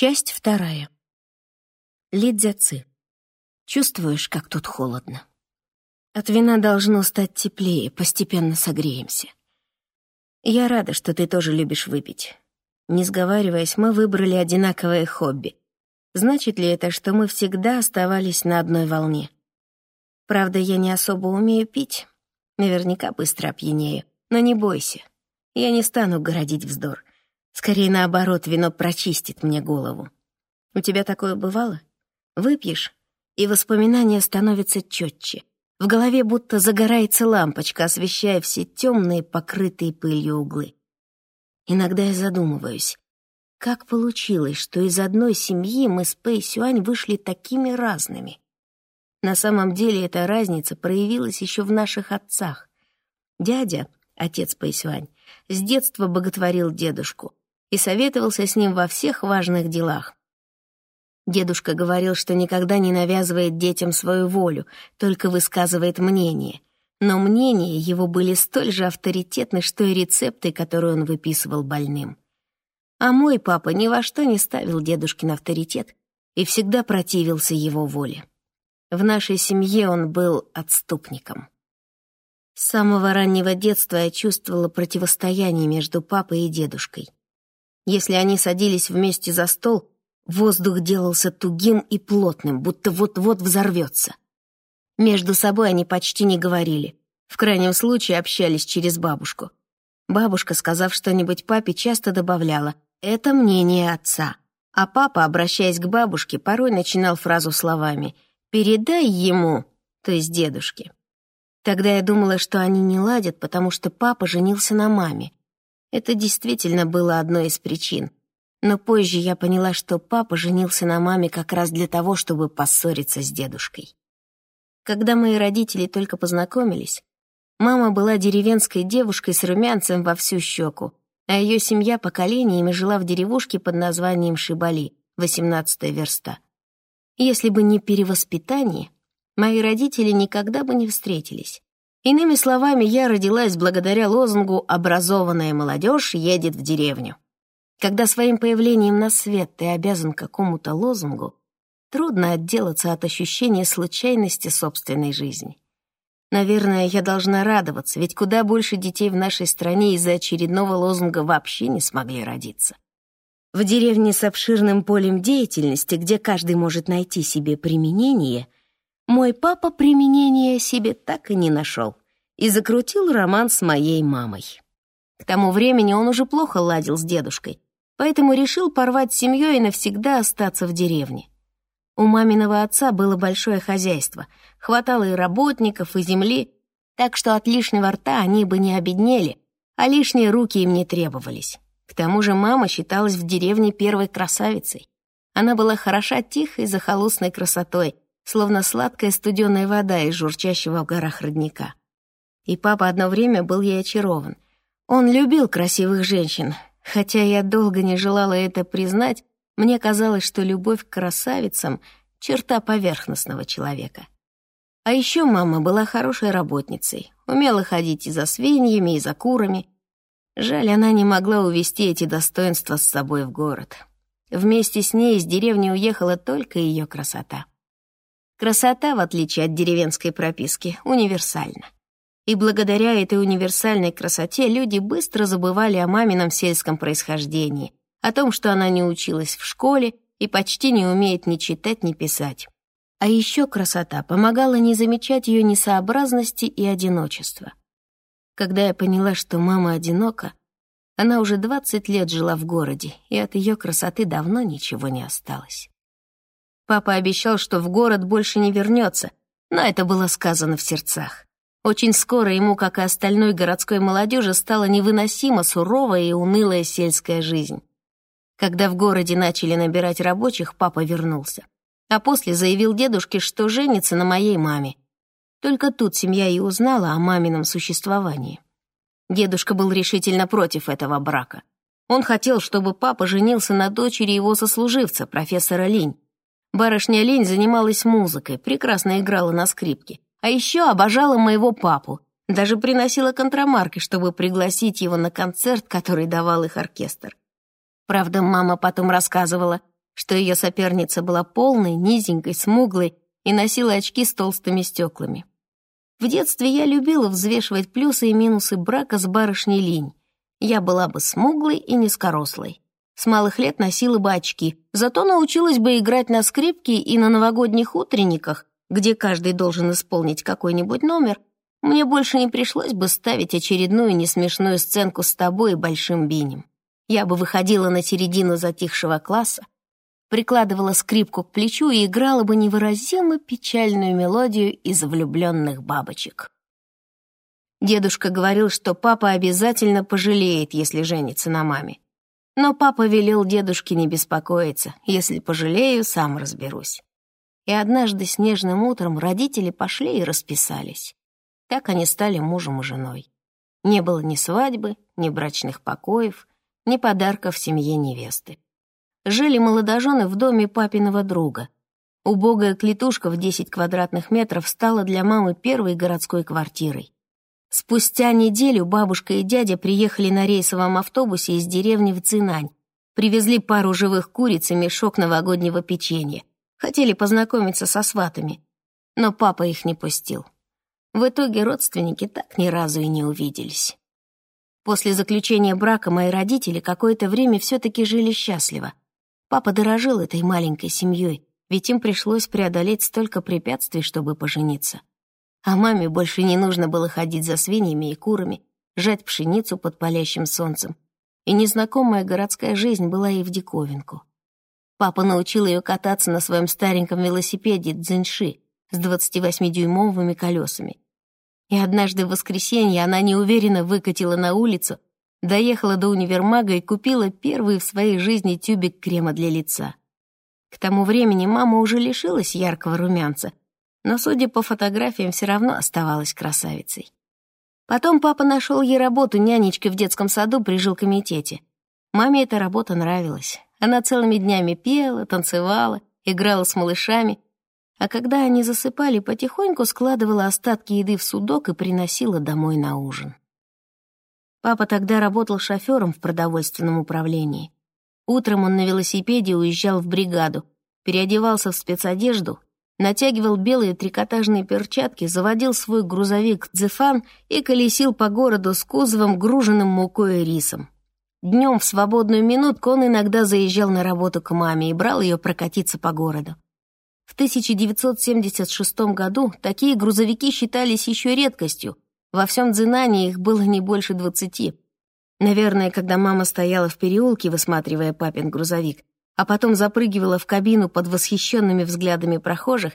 Часть вторая. Лидзяцы. Чувствуешь, как тут холодно? От вина должно стать теплее, постепенно согреемся. Я рада, что ты тоже любишь выпить. Не сговариваясь, мы выбрали одинаковое хобби. Значит ли это, что мы всегда оставались на одной волне? Правда, я не особо умею пить. Наверняка быстро опьянею. Но не бойся. Я не стану городить вздор. Скорее, наоборот, вино прочистит мне голову. У тебя такое бывало? Выпьешь, и воспоминания становятся четче. В голове будто загорается лампочка, освещая все темные, покрытые пылью углы. Иногда я задумываюсь, как получилось, что из одной семьи мы с Пэй Сюань вышли такими разными? На самом деле эта разница проявилась еще в наших отцах. Дядя, отец Пэй Сюань, с детства боготворил дедушку и советовался с ним во всех важных делах. Дедушка говорил, что никогда не навязывает детям свою волю, только высказывает мнение. Но мнения его были столь же авторитетны, что и рецепты, которые он выписывал больным. А мой папа ни во что не ставил дедушкин авторитет и всегда противился его воле. В нашей семье он был отступником. С самого раннего детства я чувствовала противостояние между папой и дедушкой. Если они садились вместе за стол, воздух делался тугим и плотным, будто вот-вот взорвется. Между собой они почти не говорили. В крайнем случае общались через бабушку. Бабушка, сказав что-нибудь папе, часто добавляла «это мнение отца». А папа, обращаясь к бабушке, порой начинал фразу словами «передай ему», то есть дедушке. Тогда я думала, что они не ладят, потому что папа женился на маме. Это действительно было одной из причин. Но позже я поняла, что папа женился на маме как раз для того, чтобы поссориться с дедушкой. Когда мои родители только познакомились, мама была деревенской девушкой с румянцем во всю щеку, а ее семья поколениями жила в деревушке под названием Шибали, 18 верста. Если бы не перевоспитание, мои родители никогда бы не встретились. Иными словами, я родилась благодаря лозунгу «Образованная молодежь едет в деревню». Когда своим появлением на свет ты обязан какому-то лозунгу, трудно отделаться от ощущения случайности собственной жизни. Наверное, я должна радоваться, ведь куда больше детей в нашей стране из-за очередного лозунга вообще не смогли родиться. В деревне с обширным полем деятельности, где каждый может найти себе применение — мой папа применения себе так и не нашел и закрутил роман с моей мамой. К тому времени он уже плохо ладил с дедушкой, поэтому решил порвать с семьей и навсегда остаться в деревне. У маминого отца было большое хозяйство, хватало и работников, и земли, так что от лишнего рта они бы не обеднели, а лишние руки им не требовались. К тому же мама считалась в деревне первой красавицей. Она была хороша тихой, захолустной красотой — словно сладкая студеная вода из журчащего в горах родника. И папа одно время был ей очарован. Он любил красивых женщин, хотя я долго не желала это признать, мне казалось, что любовь к красавицам — черта поверхностного человека. А еще мама была хорошей работницей, умела ходить и за свиньями, и за курами. Жаль, она не могла увезти эти достоинства с собой в город. Вместе с ней из деревни уехала только ее красота. Красота, в отличие от деревенской прописки, универсальна. И благодаря этой универсальной красоте люди быстро забывали о мамином сельском происхождении, о том, что она не училась в школе и почти не умеет ни читать, ни писать. А еще красота помогала не замечать ее несообразности и одиночества. Когда я поняла, что мама одинока, она уже 20 лет жила в городе, и от ее красоты давно ничего не осталось. Папа обещал, что в город больше не вернется, но это было сказано в сердцах. Очень скоро ему, как и остальной городской молодежи, стала невыносимо суровая и унылая сельская жизнь. Когда в городе начали набирать рабочих, папа вернулся. А после заявил дедушке, что женится на моей маме. Только тут семья и узнала о мамином существовании. Дедушка был решительно против этого брака. Он хотел, чтобы папа женился на дочери его сослуживца, профессора Линь. Барышня Лень занималась музыкой, прекрасно играла на скрипке. А еще обожала моего папу. Даже приносила контрамарки, чтобы пригласить его на концерт, который давал их оркестр. Правда, мама потом рассказывала, что ее соперница была полной, низенькой, смуглой и носила очки с толстыми стеклами. В детстве я любила взвешивать плюсы и минусы брака с барышней Линь. Я была бы смуглой и низкорослой. С малых лет носила бы очки, зато научилась бы играть на скрипке и на новогодних утренниках, где каждый должен исполнить какой-нибудь номер, мне больше не пришлось бы ставить очередную несмешную сценку с тобой и Большим Бинем. Я бы выходила на середину затихшего класса, прикладывала скрипку к плечу и играла бы невыразимо печальную мелодию из влюбленных бабочек. Дедушка говорил, что папа обязательно пожалеет, если женится на маме. Но папа велел дедушке не беспокоиться, если пожалею, сам разберусь. И однажды снежным утром родители пошли и расписались. Так они стали мужем и женой. Не было ни свадьбы, ни брачных покоев, ни подарков семье невесты жили молодожены в доме папиного друга. Убогая клетушка в 10 квадратных метров стала для мамы первой городской квартирой. Спустя неделю бабушка и дядя приехали на рейсовом автобусе из деревни в Цинань, привезли пару живых куриц и мешок новогоднего печенья. Хотели познакомиться со сватами, но папа их не пустил. В итоге родственники так ни разу и не увиделись. После заключения брака мои родители какое-то время все-таки жили счастливо — Папа дорожил этой маленькой семьей, ведь им пришлось преодолеть столько препятствий, чтобы пожениться. А маме больше не нужно было ходить за свиньями и курами, жать пшеницу под палящим солнцем. И незнакомая городская жизнь была ей в диковинку. Папа научил ее кататься на своем стареньком велосипеде дзиньши с 28-дюймовыми колесами. И однажды в воскресенье она неуверенно выкатила на улицу Доехала до универмага и купила первый в своей жизни тюбик крема для лица. К тому времени мама уже лишилась яркого румянца, но, судя по фотографиям, все равно оставалась красавицей. Потом папа нашел ей работу нянечкой в детском саду при жилкомитете. Маме эта работа нравилась. Она целыми днями пела, танцевала, играла с малышами, а когда они засыпали, потихоньку складывала остатки еды в судок и приносила домой на ужин. Папа тогда работал шофером в продовольственном управлении. Утром он на велосипеде уезжал в бригаду, переодевался в спецодежду, натягивал белые трикотажные перчатки, заводил свой грузовик «Дзефан» и колесил по городу с кузовом, груженным мукой и рисом. Днем в свободную минутку он иногда заезжал на работу к маме и брал ее прокатиться по городу. В 1976 году такие грузовики считались еще редкостью, во всем Дзинане их было не больше двадцати. Наверное, когда мама стояла в переулке, высматривая папин грузовик, а потом запрыгивала в кабину под восхищенными взглядами прохожих,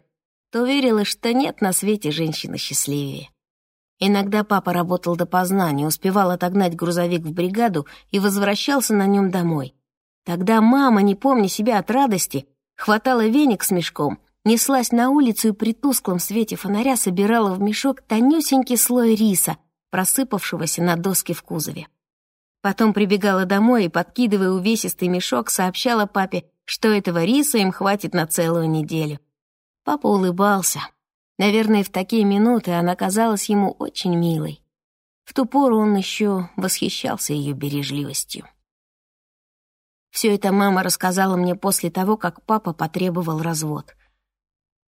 то верила, что нет на свете женщины счастливее. Иногда папа работал допоздна, не успевал отогнать грузовик в бригаду и возвращался на нем домой. Тогда мама, не помня себя от радости, хватала веник с мешком неслась на улицу и при тусклом свете фонаря собирала в мешок тонюсенький слой риса, просыпавшегося на доске в кузове. Потом прибегала домой и, подкидывая увесистый мешок, сообщала папе, что этого риса им хватит на целую неделю. Папа улыбался. Наверное, в такие минуты она казалась ему очень милой. В ту пору он еще восхищался ее бережливостью. Все это мама рассказала мне после того, как папа потребовал развод —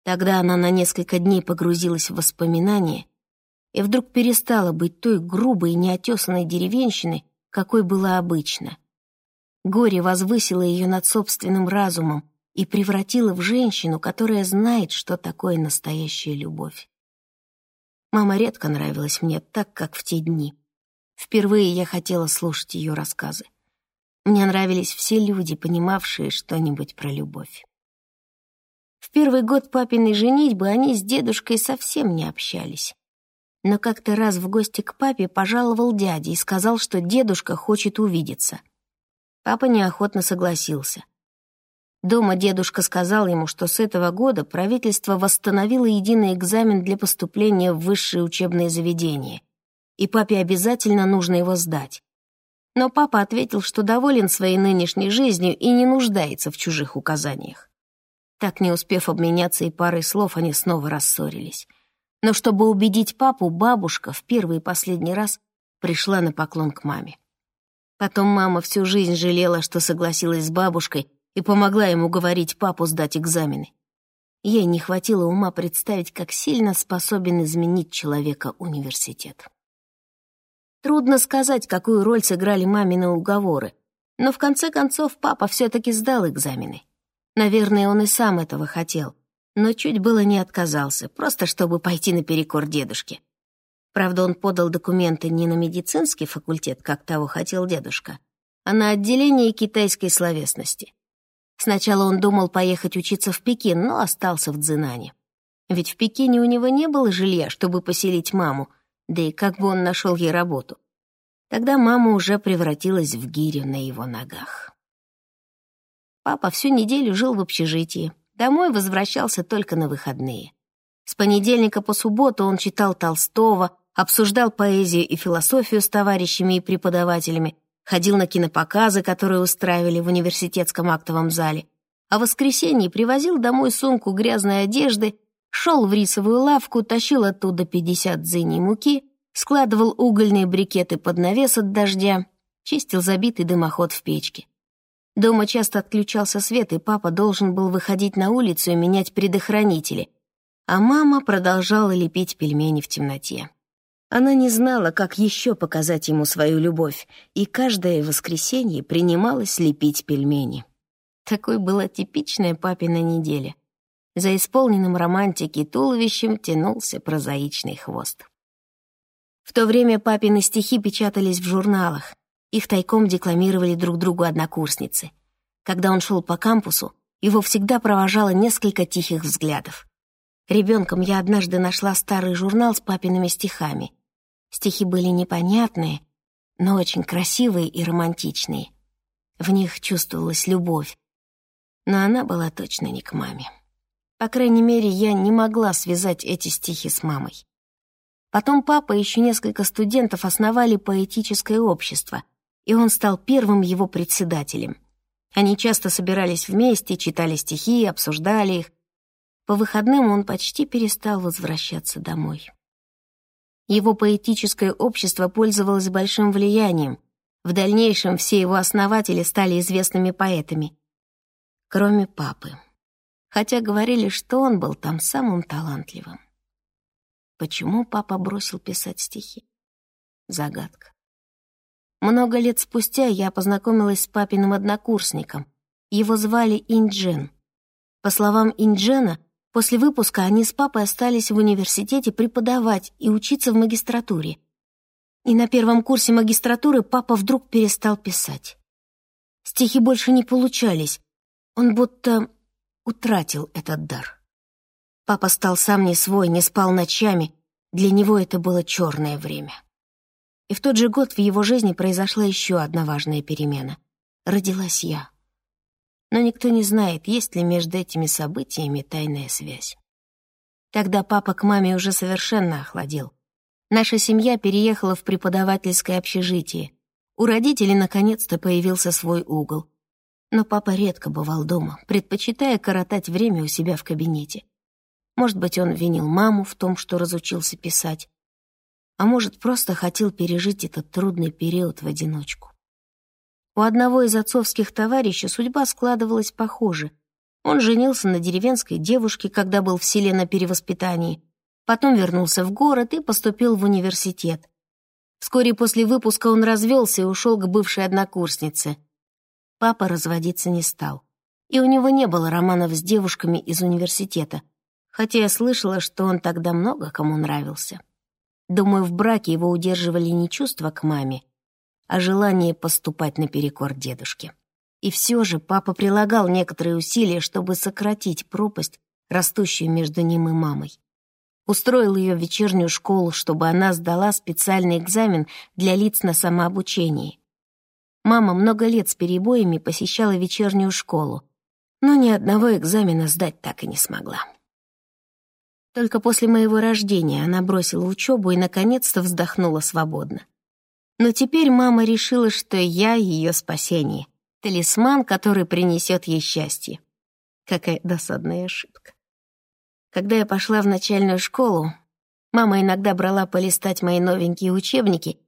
Тогда она на несколько дней погрузилась в воспоминания и вдруг перестала быть той грубой и неотесанной деревенщиной, какой была обычно. Горе возвысило ее над собственным разумом и превратило в женщину, которая знает, что такое настоящая любовь. Мама редко нравилась мне так, как в те дни. Впервые я хотела слушать ее рассказы. Мне нравились все люди, понимавшие что-нибудь про любовь. В первый год папиной женитьбы они с дедушкой совсем не общались. Но как-то раз в гости к папе пожаловал дядя и сказал, что дедушка хочет увидеться. Папа неохотно согласился. Дома дедушка сказал ему, что с этого года правительство восстановило единый экзамен для поступления в высшее учебное заведение, и папе обязательно нужно его сдать. Но папа ответил, что доволен своей нынешней жизнью и не нуждается в чужих указаниях. Так, не успев обменяться и парой слов, они снова рассорились. Но чтобы убедить папу, бабушка в первый и последний раз пришла на поклон к маме. Потом мама всю жизнь жалела, что согласилась с бабушкой и помогла ему говорить папу сдать экзамены. Ей не хватило ума представить, как сильно способен изменить человека университет. Трудно сказать, какую роль сыграли мамины уговоры, но в конце концов папа все-таки сдал экзамены. Наверное, он и сам этого хотел, но чуть было не отказался, просто чтобы пойти наперекор дедушке. Правда, он подал документы не на медицинский факультет, как того хотел дедушка, а на отделение китайской словесности. Сначала он думал поехать учиться в Пекин, но остался в Цзинане. Ведь в Пекине у него не было жилья, чтобы поселить маму, да и как бы он нашел ей работу. Тогда мама уже превратилась в гирю на его ногах. Папа всю неделю жил в общежитии, домой возвращался только на выходные. С понедельника по субботу он читал Толстого, обсуждал поэзию и философию с товарищами и преподавателями, ходил на кинопоказы, которые устраивали в университетском актовом зале, а в воскресенье привозил домой сумку грязной одежды, шел в рисовую лавку, тащил оттуда 50 дзыней муки, складывал угольные брикеты под навес от дождя, чистил забитый дымоход в печке. Дома часто отключался свет, и папа должен был выходить на улицу и менять предохранители, а мама продолжала лепить пельмени в темноте. Она не знала, как еще показать ему свою любовь, и каждое воскресенье принималась лепить пельмени. Такой была типичная папина неделя. За исполненным романтики туловищем тянулся прозаичный хвост. В то время папины стихи печатались в журналах. Их тайком декламировали друг другу однокурсницы. Когда он шел по кампусу, его всегда провожало несколько тихих взглядов. Ребенком я однажды нашла старый журнал с папиными стихами. Стихи были непонятные, но очень красивые и романтичные. В них чувствовалась любовь, но она была точно не к маме. По крайней мере, я не могла связать эти стихи с мамой. Потом папа и еще несколько студентов основали поэтическое общество, и он стал первым его председателем. Они часто собирались вместе, читали стихи, обсуждали их, по выходным он почти перестал возвращаться домой. Его поэтическое общество пользовалось большим влиянием. В дальнейшем все его основатели стали известными поэтами. Кроме папы. Хотя говорили, что он был там самым талантливым. Почему папа бросил писать стихи? Загадка. Много лет спустя я познакомилась с папиным однокурсником. Его звали Инджен. По словам Инджена, После выпуска они с папой остались в университете преподавать и учиться в магистратуре. И на первом курсе магистратуры папа вдруг перестал писать. Стихи больше не получались. Он будто утратил этот дар. Папа стал сам не свой, не спал ночами. Для него это было черное время. И в тот же год в его жизни произошла еще одна важная перемена. Родилась я но никто не знает, есть ли между этими событиями тайная связь. Тогда папа к маме уже совершенно охладел. Наша семья переехала в преподавательское общежитие. У родителей наконец-то появился свой угол. Но папа редко бывал дома, предпочитая коротать время у себя в кабинете. Может быть, он винил маму в том, что разучился писать, а может, просто хотел пережить этот трудный период в одиночку. У одного из отцовских товарищей судьба складывалась похоже. Он женился на деревенской девушке, когда был в селе на перевоспитании, потом вернулся в город и поступил в университет. Вскоре после выпуска он развелся и ушел к бывшей однокурснице. Папа разводиться не стал. И у него не было романов с девушками из университета, хотя я слышала, что он тогда много кому нравился. Думаю, в браке его удерживали не чувства к маме, а желание поступать наперекор дедушке. И все же папа прилагал некоторые усилия, чтобы сократить пропасть, растущую между ним и мамой. Устроил ее в вечернюю школу, чтобы она сдала специальный экзамен для лиц на самообучении. Мама много лет с перебоями посещала вечернюю школу, но ни одного экзамена сдать так и не смогла. Только после моего рождения она бросила учебу и, наконец-то, вздохнула свободно. Но теперь мама решила, что я ее спасение, талисман, который принесет ей счастье. Какая досадная ошибка. Когда я пошла в начальную школу, мама иногда брала полистать мои новенькие учебники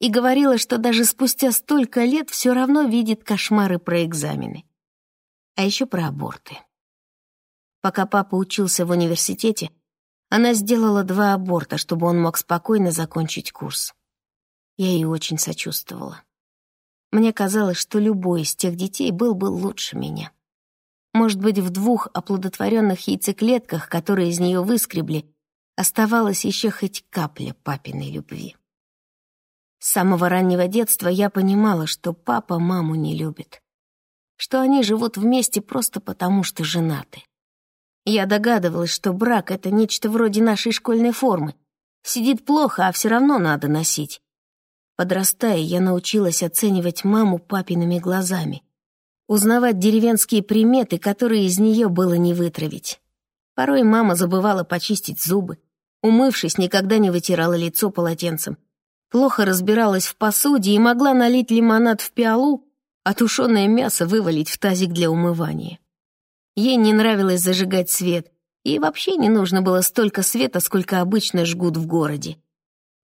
и говорила, что даже спустя столько лет все равно видит кошмары про экзамены. А еще про аборты. Пока папа учился в университете, она сделала два аборта, чтобы он мог спокойно закончить курс. Я ей очень сочувствовала. Мне казалось, что любой из тех детей был бы лучше меня. Может быть, в двух оплодотворенных яйцеклетках, которые из нее выскребли, оставалась еще хоть капля папиной любви. С самого раннего детства я понимала, что папа маму не любит, что они живут вместе просто потому, что женаты. Я догадывалась, что брак — это нечто вроде нашей школьной формы. Сидит плохо, а все равно надо носить. Подрастая, я научилась оценивать маму папиными глазами, узнавать деревенские приметы, которые из нее было не вытравить. Порой мама забывала почистить зубы, умывшись, никогда не вытирала лицо полотенцем, плохо разбиралась в посуде и могла налить лимонад в пиалу, а тушеное мясо вывалить в тазик для умывания. Ей не нравилось зажигать свет, и вообще не нужно было столько света, сколько обычно жгут в городе.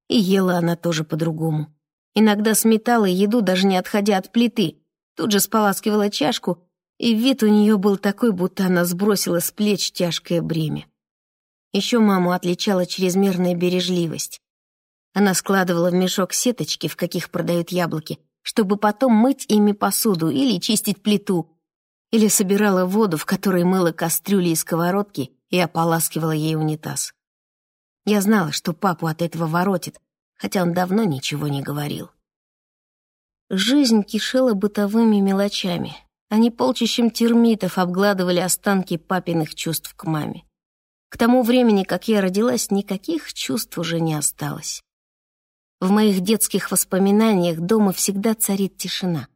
И ела она тоже по-другому. Иногда сметала еду, даже не отходя от плиты, тут же споласкивала чашку, и вид у нее был такой, будто она сбросила с плеч тяжкое бремя. Еще маму отличала чрезмерная бережливость. Она складывала в мешок сеточки, в каких продают яблоки, чтобы потом мыть ими посуду или чистить плиту, или собирала воду, в которой мыла кастрюли и сковородки и ополаскивала ей унитаз. Я знала, что папу от этого воротит, хотя он давно ничего не говорил. Жизнь кишела бытовыми мелочами. Они полчищем термитов обгладывали останки папиных чувств к маме. К тому времени, как я родилась, никаких чувств уже не осталось. В моих детских воспоминаниях дома всегда царит тишина.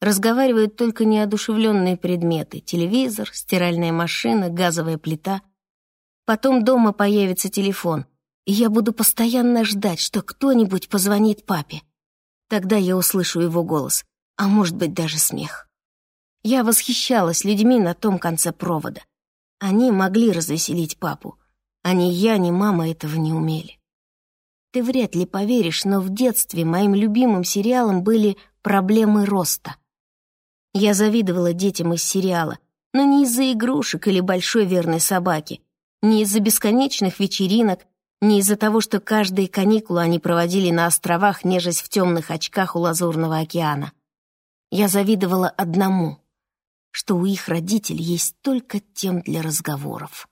Разговаривают только неодушевленные предметы — телевизор, стиральная машина, газовая плита. Потом дома появится телефон, и я буду постоянно ждать, что кто-нибудь позвонит папе. Тогда я услышу его голос, а может быть даже смех. Я восхищалась людьми на том конце провода. Они могли развеселить папу, а ни я, ни мама этого не умели. Ты вряд ли поверишь, но в детстве моим любимым сериалом были «Проблемы роста». Я завидовала детям из сериала, но не из-за игрушек или большой верной собаки, не из-за бесконечных вечеринок не из-за того, что каждые каникулы они проводили на островах, нежесть в темных очках у Лазурного океана. Я завидовала одному, что у их родителей есть только тем для разговоров.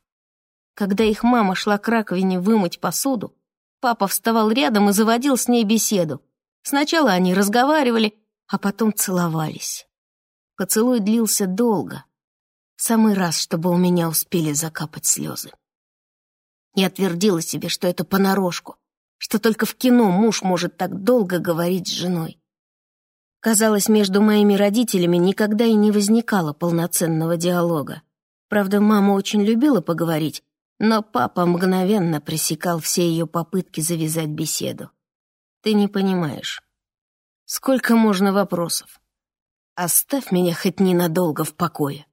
Когда их мама шла к раковине вымыть посуду, папа вставал рядом и заводил с ней беседу. Сначала они разговаривали, а потом целовались. Поцелуй длился долго. В самый раз, чтобы у меня успели закапать слезы. Я твердила себе, что это понарошку, что только в кино муж может так долго говорить с женой. Казалось, между моими родителями никогда и не возникало полноценного диалога. Правда, мама очень любила поговорить, но папа мгновенно пресекал все ее попытки завязать беседу. Ты не понимаешь. Сколько можно вопросов? Оставь меня хоть ненадолго в покое.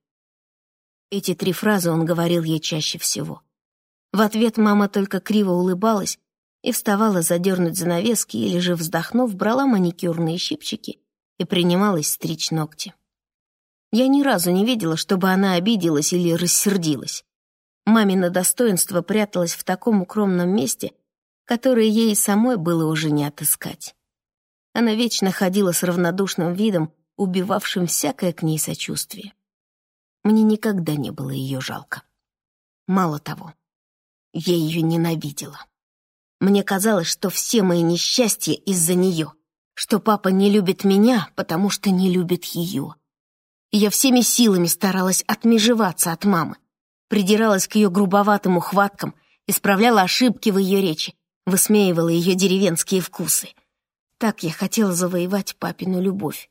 Эти три фразы он говорил ей чаще всего. В ответ мама только криво улыбалась и вставала задернуть занавески или же, вздохнув, брала маникюрные щипчики и принималась стричь ногти. Я ни разу не видела, чтобы она обиделась или рассердилась. Мамино достоинство пряталось в таком укромном месте, которое ей самой было уже не отыскать. Она вечно ходила с равнодушным видом, убивавшим всякое к ней сочувствие. Мне никогда не было ее жалко. Мало того, я ее ненавидела. Мне казалось, что все мои несчастья из-за нее, что папа не любит меня, потому что не любит ее. я всеми силами старалась отмежеваться от мамы, придиралась к ее грубоватым ухваткам, исправляла ошибки в ее речи, высмеивала ее деревенские вкусы. Так я хотела завоевать папину любовь.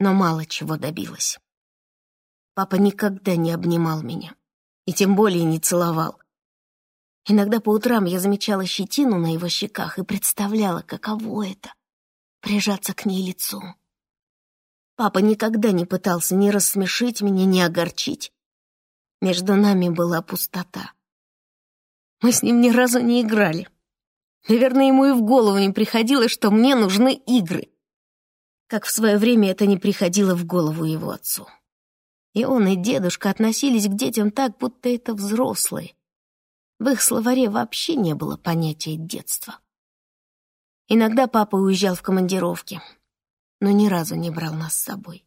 Но мало чего добилась. Папа никогда не обнимал меня, и тем более не целовал. Иногда по утрам я замечала щетину на его щеках и представляла, каково это — прижаться к ней лицом. Папа никогда не пытался ни рассмешить меня, ни огорчить. Между нами была пустота. Мы с ним ни разу не играли. Наверное, ему и в голову не приходило, что мне нужны игры. Как в свое время это не приходило в голову его отцу. И он, и дедушка относились к детям так, будто это взрослые. В их словаре вообще не было понятия детства. Иногда папа уезжал в командировки, но ни разу не брал нас с собой.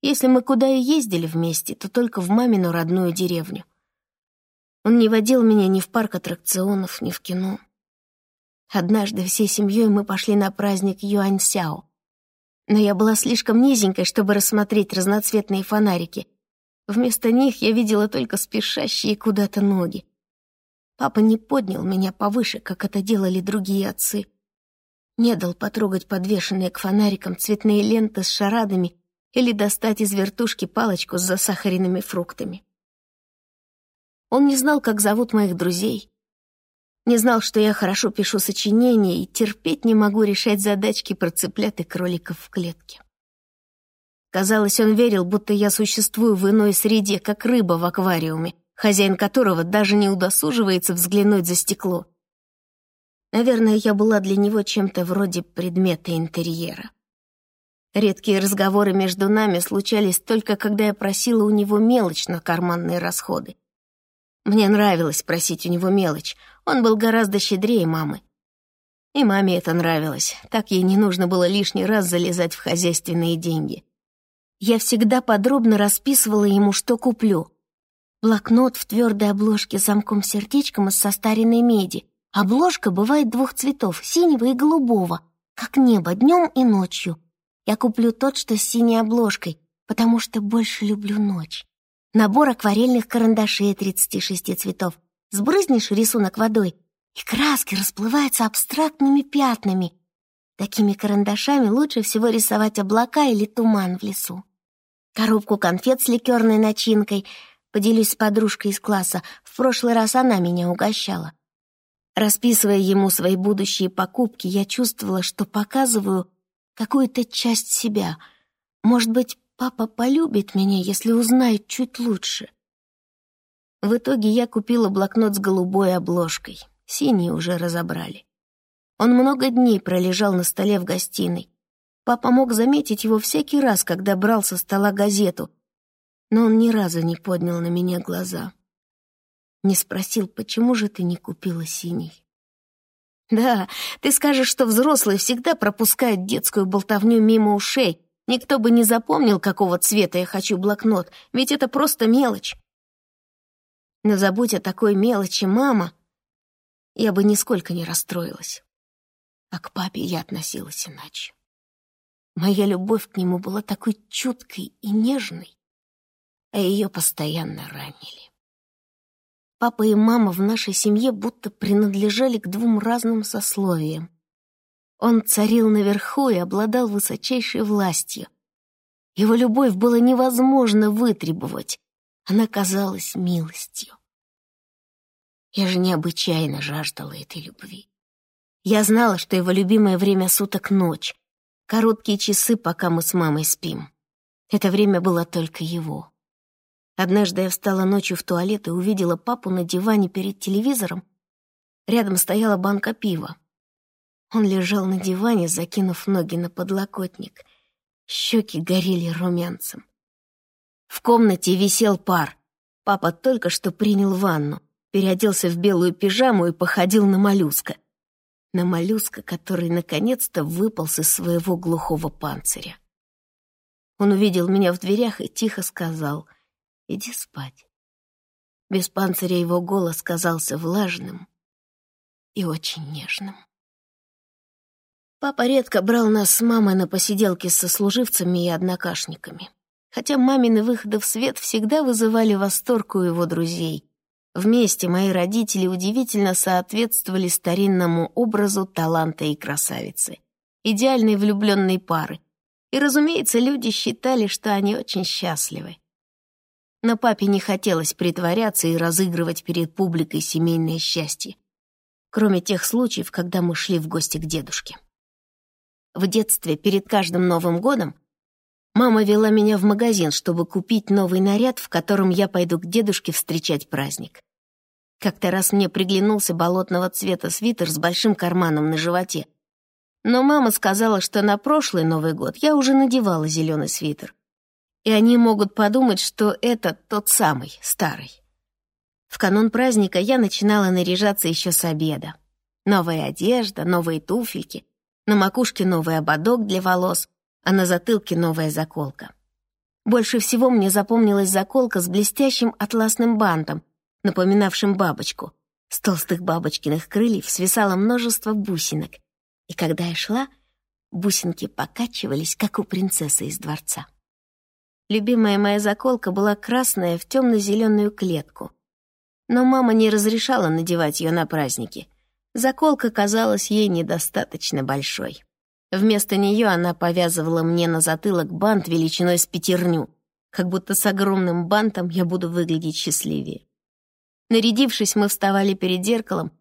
Если мы куда и ездили вместе, то только в мамину родную деревню. Он не водил меня ни в парк аттракционов, ни в кино. Однажды всей семьей мы пошли на праздник Юаньсяо. Но я была слишком низенькой, чтобы рассмотреть разноцветные фонарики. Вместо них я видела только спешащие куда-то ноги. Папа не поднял меня повыше, как это делали другие отцы. Не дал потрогать подвешенные к фонарикам цветные ленты с шарадами или достать из вертушки палочку с засахаренными фруктами. Он не знал, как зовут моих друзей, не знал, что я хорошо пишу сочинения и терпеть не могу решать задачки про цыплят и кроликов в клетке. Казалось, он верил, будто я существую в иной среде, как рыба в аквариуме, хозяин которого даже не удосуживается взглянуть за стекло. Наверное, я была для него чем-то вроде предмета интерьера. Редкие разговоры между нами случались только когда я просила у него мелочь на карманные расходы. Мне нравилось просить у него мелочь. Он был гораздо щедрее мамы. И маме это нравилось. Так ей не нужно было лишний раз залезать в хозяйственные деньги. Я всегда подробно расписывала ему, что куплю. Блокнот в твердой обложке с замком-сердечком из состаренной меди. Обложка бывает двух цветов, синего и голубого, как небо днем и ночью. Я куплю тот, что с синей обложкой, потому что больше люблю ночь набор акварельных карандашей 36 цветов. Сбрызнешь рисунок водой, и краски расплываются абстрактными пятнами. Такими карандашами лучше всего рисовать облака или туман в лесу. Коробку конфет с ликерной начинкой. Поделюсь с подружкой из класса. В прошлый раз она меня угощала. Расписывая ему свои будущие покупки, я чувствовала, что показываю какую-то часть себя. Может быть, Папа полюбит меня, если узнает чуть лучше. В итоге я купила блокнот с голубой обложкой. Синий уже разобрали. Он много дней пролежал на столе в гостиной. Папа мог заметить его всякий раз, когда брал со стола газету, но он ни разу не поднял на меня глаза. Не спросил, почему же ты не купила синий. Да, ты скажешь, что взрослые всегда пропускают детскую болтовню мимо ушей, Никто бы не запомнил, какого цвета я хочу блокнот, ведь это просто мелочь. Но забудь о такой мелочи, мама, я бы нисколько не расстроилась. А к папе я относилась иначе. Моя любовь к нему была такой чуткой и нежной, а ее постоянно ранили. Папа и мама в нашей семье будто принадлежали к двум разным сословиям. Он царил наверху и обладал высочайшей властью. Его любовь было невозможно вытребовать. Она казалась милостью. Я же необычайно жаждала этой любви. Я знала, что его любимое время суток — ночь. Короткие часы, пока мы с мамой спим. Это время было только его. Однажды я встала ночью в туалет и увидела папу на диване перед телевизором. Рядом стояла банка пива. Он лежал на диване, закинув ноги на подлокотник. Щеки горели румянцем. В комнате висел пар. Папа только что принял ванну, переоделся в белую пижаму и походил на моллюска. На моллюска, который наконец-то выполз из своего глухого панциря. Он увидел меня в дверях и тихо сказал «Иди спать». Без панциря его голос казался влажным и очень нежным. Папа редко брал нас с мамой на посиделки со служивцами и однокашниками. Хотя мамины выходы в свет всегда вызывали восторг у его друзей. Вместе мои родители удивительно соответствовали старинному образу таланта и красавицы. Идеальной влюбленной пары. И, разумеется, люди считали, что они очень счастливы. Но папе не хотелось притворяться и разыгрывать перед публикой семейное счастье. Кроме тех случаев, когда мы шли в гости к дедушке. В детстве, перед каждым Новым годом, мама вела меня в магазин, чтобы купить новый наряд, в котором я пойду к дедушке встречать праздник. Как-то раз мне приглянулся болотного цвета свитер с большим карманом на животе. Но мама сказала, что на прошлый Новый год я уже надевала зеленый свитер. и они могут подумать, что это тот самый, старый. В канун праздника я начинала наряжаться еще с обеда. Новая одежда, новые туфельки, на макушке новый ободок для волос, а на затылке новая заколка. Больше всего мне запомнилась заколка с блестящим атласным бантом, напоминавшим бабочку. С толстых бабочкиных крыльев свисало множество бусинок, и когда я шла, бусинки покачивались, как у принцессы из дворца. Любимая моя заколка была красная в темно-зеленую клетку. Но мама не разрешала надевать ее на праздники. Заколка казалась ей недостаточно большой. Вместо нее она повязывала мне на затылок бант величиной с пятерню, как будто с огромным бантом я буду выглядеть счастливее. Нарядившись, мы вставали перед зеркалом,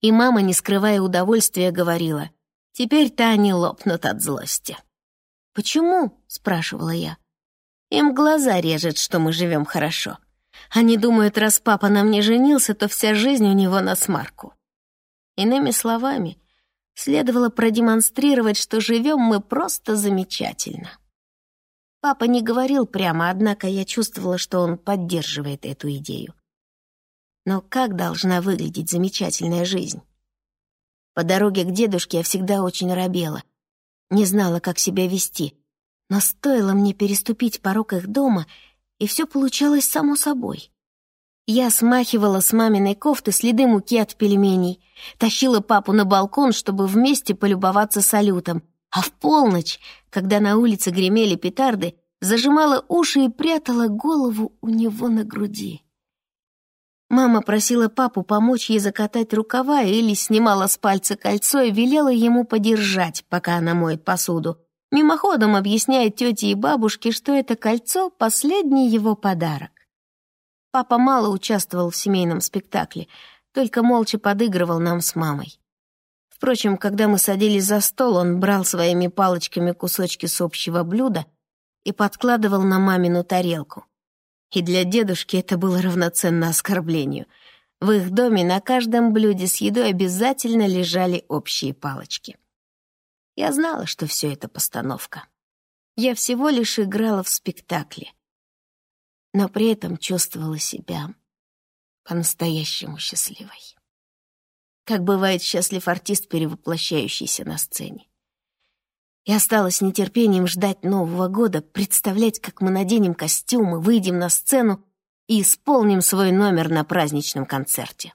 и мама, не скрывая удовольствия, говорила, «Теперь-то они лопнут от злости». «Почему?» — спрашивала я. Им глаза режет, что мы живем хорошо. Они думают, раз папа на мне женился, то вся жизнь у него на смарку. Иными словами, следовало продемонстрировать, что живем мы просто замечательно. Папа не говорил прямо, однако я чувствовала, что он поддерживает эту идею. Но как должна выглядеть замечательная жизнь? По дороге к дедушке я всегда очень робела, не знала, как себя вести — но стоило мне переступить порог их дома, и все получалось само собой. Я смахивала с маминой кофты следы муки от пельменей, тащила папу на балкон, чтобы вместе полюбоваться салютом, а в полночь, когда на улице гремели петарды, зажимала уши и прятала голову у него на груди. Мама просила папу помочь ей закатать рукава или снимала с пальца кольцо и велела ему подержать, пока она моет посуду, Мимоходом объясняет тете и бабушке, что это кольцо — последний его подарок. Папа мало участвовал в семейном спектакле, только молча подыгрывал нам с мамой. Впрочем, когда мы садились за стол, он брал своими палочками кусочки с общего блюда и подкладывал на мамину тарелку. И для дедушки это было равноценно оскорблению. В их доме на каждом блюде с едой обязательно лежали общие палочки. Я знала, что все это постановка. Я всего лишь играла в спектакле. Но при этом чувствовала себя по-настоящему счастливой. Как бывает счастлив артист, перевоплощающийся на сцене. Я стала с нетерпением ждать Нового года, представлять, как мы наденем костюмы, выйдем на сцену и исполним свой номер на праздничном концерте.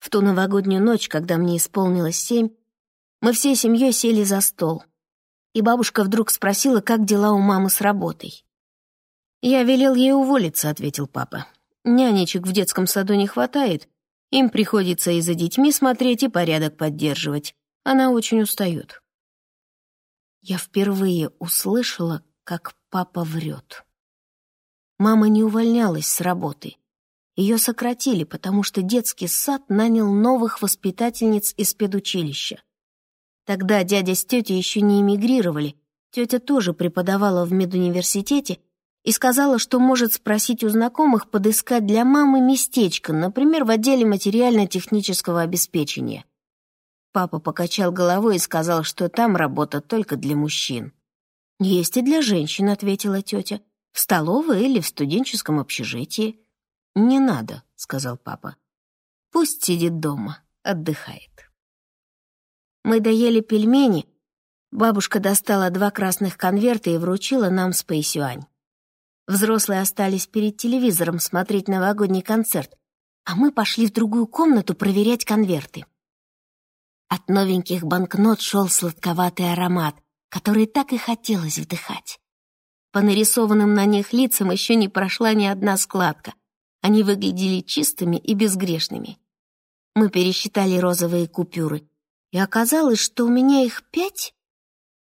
В ту новогоднюю ночь, когда мне исполнилось семь, мы всей семьей сели за стол, и бабушка вдруг спросила, как дела у мамы с работой. «Я велел ей уволиться», — ответил папа. «Нянечек в детском саду не хватает. Им приходится и за детьми смотреть, и порядок поддерживать. Она очень устает». Я впервые услышала, как папа врет. Мама не увольнялась с работы. Ее сократили, потому что детский сад нанял новых воспитательниц из педучилища. Тогда дядя с тетей еще не эмигрировали. Тетя тоже преподавала в медуниверситете и сказала, что может спросить у знакомых подыскать для мамы местечко, например, в отделе материально-технического обеспечения. Папа покачал головой и сказал, что там работа только для мужчин. «Есть и для женщин», — ответила тетя. «В столовой или в студенческом общежитии». «Не надо», — сказал папа. «Пусть сидит дома, отдыхает». Мы доели пельмени. Бабушка достала два красных конверта и вручила нам с Пэйсюань. Взрослые остались перед телевизором смотреть новогодний концерт, а мы пошли в другую комнату проверять конверты. От новеньких банкнот шел сладковатый аромат, который так и хотелось вдыхать. По нарисованным на них лицам еще не прошла ни одна складка. Они выглядели чистыми и безгрешными. Мы пересчитали розовые купюры и оказалось, что у меня их пять,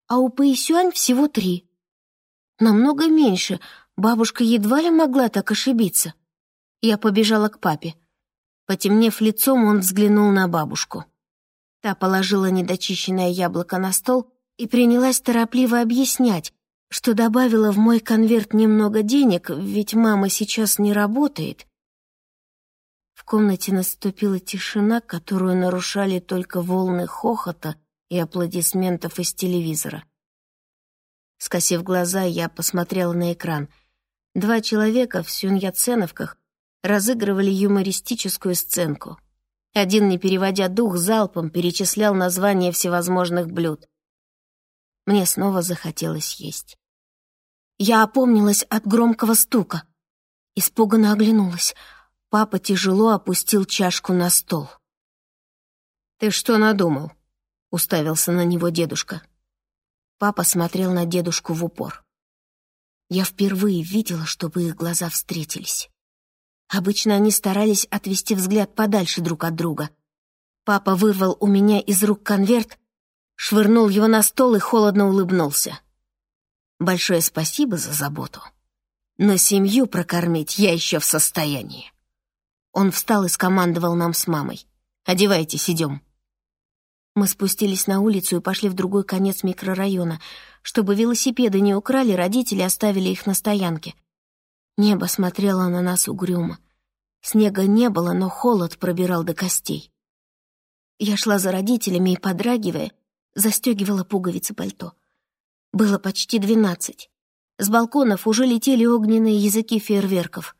а у Пэйсюань всего три. Намного меньше, бабушка едва ли могла так ошибиться. Я побежала к папе. Потемнев лицом, он взглянул на бабушку. Та положила недочищенное яблоко на стол и принялась торопливо объяснять, что добавила в мой конверт немного денег, ведь мама сейчас не работает, комнате наступила тишина, которую нарушали только волны хохота и аплодисментов из телевизора. Скосив глаза, я посмотрела на экран. Два человека в сюньяценовках разыгрывали юмористическую сценку. Один, не переводя дух, залпом перечислял названия всевозможных блюд. Мне снова захотелось есть. Я опомнилась от громкого стука. Испуганно оглянулась. Папа тяжело опустил чашку на стол. «Ты что надумал?» — уставился на него дедушка. Папа смотрел на дедушку в упор. Я впервые видела, чтобы их глаза встретились. Обычно они старались отвести взгляд подальше друг от друга. Папа вырвал у меня из рук конверт, швырнул его на стол и холодно улыбнулся. «Большое спасибо за заботу. Но семью прокормить я еще в состоянии». Он встал и скомандовал нам с мамой. «Одевайтесь, идем». Мы спустились на улицу и пошли в другой конец микрорайона. Чтобы велосипеды не украли, родители оставили их на стоянке. Небо смотрело на нас угрюмо. Снега не было, но холод пробирал до костей. Я шла за родителями и, подрагивая, застегивала пуговицы пальто. Было почти двенадцать. С балконов уже летели огненные языки фейерверков.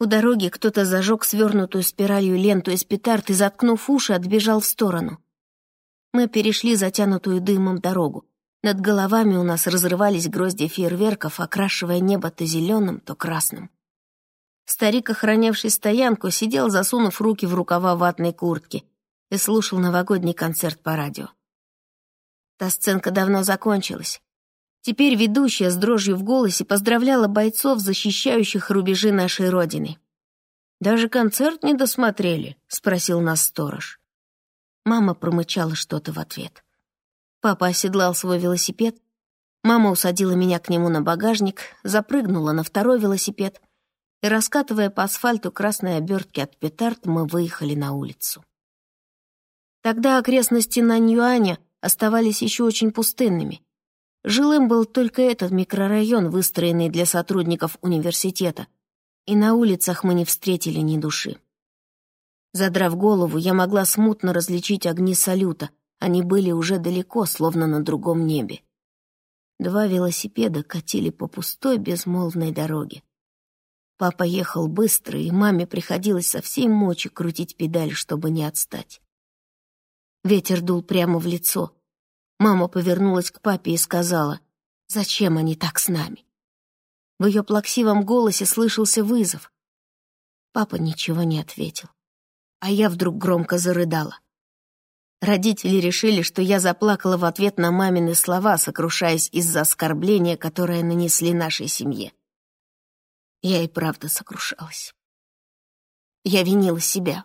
У дороги кто-то зажег свернутую спиралью ленту из петард и, заткнув уши, отбежал в сторону. Мы перешли затянутую дымом дорогу. Над головами у нас разрывались грозди фейерверков, окрашивая небо то зеленым, то красным. Старик, охранявший стоянку, сидел, засунув руки в рукава ватной куртки и слушал новогодний концерт по радио. Та сценка давно закончилась. Теперь ведущая с дрожью в голосе поздравляла бойцов, защищающих рубежи нашей Родины. «Даже концерт не досмотрели?» — спросил нас сторож. Мама промычала что-то в ответ. Папа оседлал свой велосипед. Мама усадила меня к нему на багажник, запрыгнула на второй велосипед, и, раскатывая по асфальту красные обертки от петард, мы выехали на улицу. Тогда окрестности Наньюаня оставались еще очень пустынными. Жилым был только этот микрорайон, выстроенный для сотрудников университета, и на улицах мы не встретили ни души. Задрав голову, я могла смутно различить огни салюта. Они были уже далеко, словно на другом небе. Два велосипеда катили по пустой безмолвной дороге. Папа ехал быстро, и маме приходилось со всей мочи крутить педаль, чтобы не отстать. Ветер дул прямо в лицо. Мама повернулась к папе и сказала, «Зачем они так с нами?» В ее плаксивом голосе слышался вызов. Папа ничего не ответил а я вдруг громко зарыдала. Родители решили, что я заплакала в ответ на мамины слова, сокрушаясь из-за оскорбления, которое нанесли нашей семье. Я и правда сокрушалась. Я винила себя.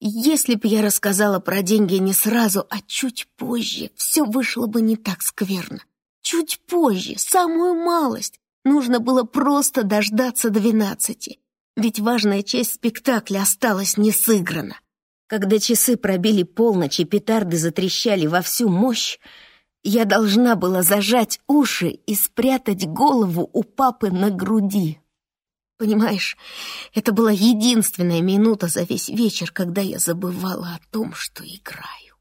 Если бы я рассказала про деньги не сразу, а чуть позже, все вышло бы не так скверно. Чуть позже, самую малость. Нужно было просто дождаться двенадцати. Ведь важная часть спектакля осталась не сыграна. Когда часы пробили полночь и петарды затрещали во всю мощь, я должна была зажать уши и спрятать голову у папы на груди. Понимаешь, это была единственная минута за весь вечер, когда я забывала о том, что играю.